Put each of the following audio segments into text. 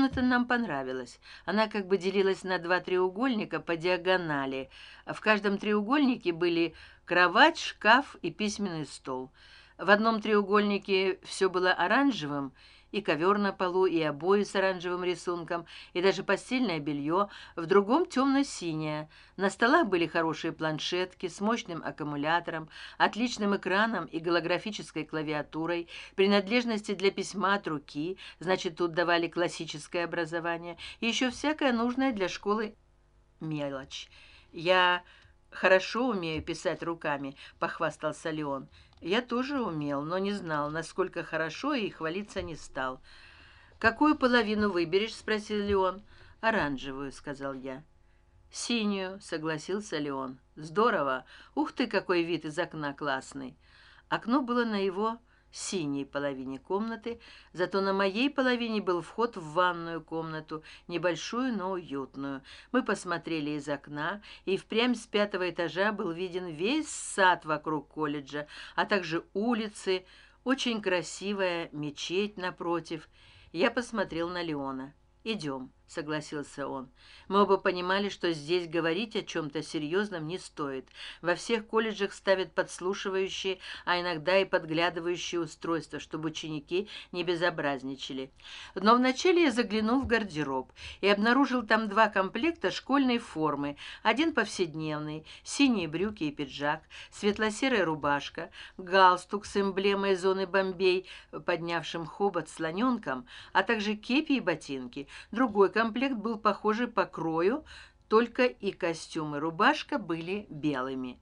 комната нам понравилась. Она как бы делилась на два треугольника по диагонали. В каждом треугольнике были кровать шкаф и письменный стол. В одном треугольнике все было оранжевым и ковер на полу и обои с оранжевым рисунком и даже постельное белье в другом темно синее на столах были хорошие планшетки с мощным аккумулятором отличным экраном и голографической клавиатурой. Принадлежности для письма от руки значит тут давали классическое образование. И еще всякое нужное для школы мелочь. Я хорошо умею писать руками похвастался леон я тоже умел но не знал насколько хорошо и хвалиться не стал. Какую половину выберешь спросил леон. Оранжевую сказал я. Синюю согласился леон. Здорово! Ух ты какой вид из окна классный! Окно было на его синей половине комнаты зато на моей половине был вход в ванную комнату небольшую но уютную. Мы посмотрели из окна и впрямь с пятого этажа был виден весь сад вокруг колледжа а также улицы очень красивая мечеть напротив. Я посмотрел на леона. Идем согласился он. Мы оба понимали что здесь говорить о чем то серьезном не стоит. Во всех колледжах ставят подслушивающие а иногда и подглядывающие устройства чтобы ученики не безобразничали. Но вначале я заглянул в гардероб и обнаружил там два комплекта школьной формы. Один повседневный синие брюки и пиджак светло серая рубашка галстук с эмблемой зоны бомбей поднявшим хобот слоненком а также кепи и ботинки. Другой комплект был похожий по крою только и костюм и рубашка были белыми.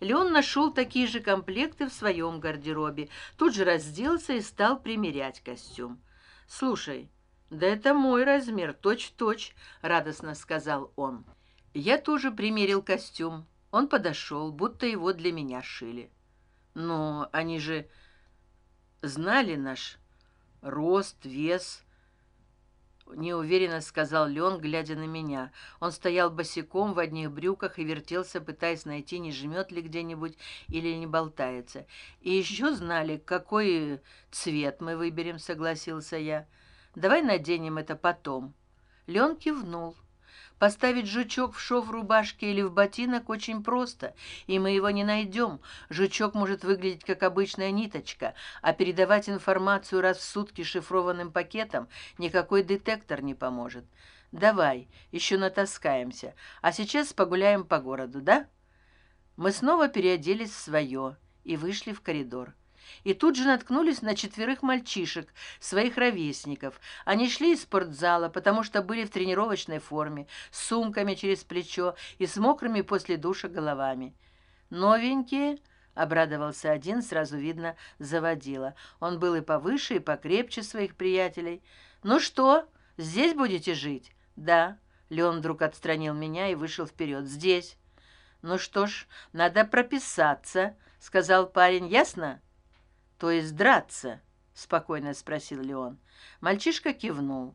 Леон нашел такие же комплекты в своем гардеробе тут же разделся и стал примерять костюм. Слушай да это мой размер точь в точь радостно сказал он. Я тоже примерил костюм он подошел будто его для меня шили. Но они же знали наш рост вес неуверенно сказал лен глядя на меня. Он стоял босиком в одних брюках и вертелся пытаясь найти не жмет ли где нибудь или не болтается. И еще знали какой цвет мы выберем согласился я. Давай наденем это потом. Лен кивнул поставить жучок в шов рубашки или в ботинок очень просто и мы его не найдем. Жучок может выглядеть как обычная ниточка а передавать информацию раз в сутки шифрованным пакетом никакой детектор не поможет. Давай еще натаскаемся. А сейчас погуляем по городу да? Мы снова переоделись в свое и вышли в коридор и тут же наткнулись на четверых мальчишек своих ровесников. Они шли из спортзала потому что были в тренировочной форме с сумками через плечо и с мокрыми после душа головами. Новенькие обрадовался один сразу видно заводила. Он был и повыше и покрепче своих приятелей. Ну что здесь будете жить? Да леон вдруг отстранил меня и вышел вперед. Здесь ну что ж надо прописаться сказал парень. Ясно то есть драться спокойно спросил леон. Мальчишка кивнул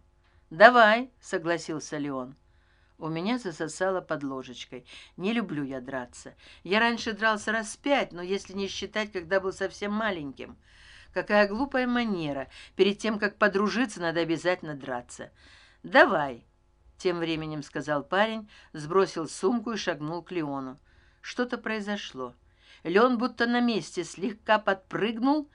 давай согласился леон. У меня засосало под ложечкой. Не люблю я драться. Я раньше дрался раз пять но если не считать когда был совсем маленьким. Какая глупая манера. Перед тем как подружиться надо обязательно драться давай тем временем сказал парень сбросил сумку и шагнул к леону. Что то произошло лен будто на месте слегка подпрыгнул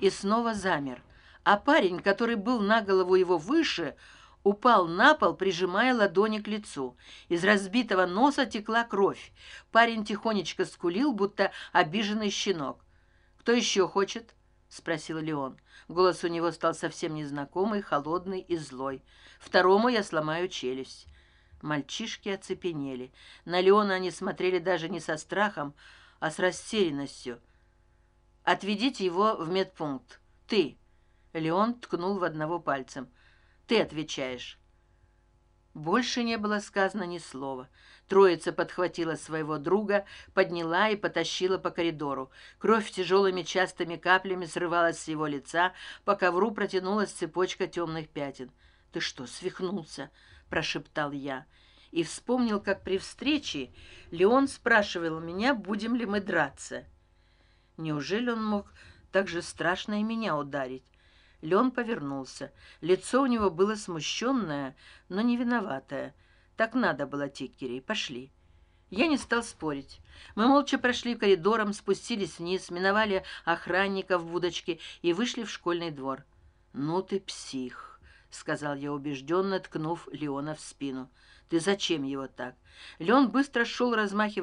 и снова замер. А парень который был на голову его выше упал на пол прижимая ладони к лицу. Из разбитого носа текла кровь. Парень тихонечко скулил будто обиженный щенок. Кто еще хочет спросил леон. Голос у него стал совсем незнакомый холодный и злой. Второму я сломаю челюсть мальчишки оцепенели. На леона они смотрели даже не со страхом а с растерянностью. Отведите его в медпункт. Ты леон ткнул в одного пальцем. Ты отвечаешь больше не было сказано ни слова. Троица подхватила своего друга подняла и потащила по коридору. Кровь тяжелыми частыми каплями срывалась с его лица по ковру протянулась цепочка темных пятен. Ты что свихнулся прошептал я и вспомнил как при встрече леон спрашивал меня будем ли мы драться. Неужели он мог так же страшно и меня ударить? Лен повернулся. Лицо у него было смущенное но не виноватое. Так надо было тикерей пошли. Я не стал спорить. Мы молча прошли коридором спустились вниз миновали охранников в будочке и вышли в школьный двор. Ну ты псих сказал я убежденно ткнув леона в спину ты зачем его так? Леон быстро шел размахивая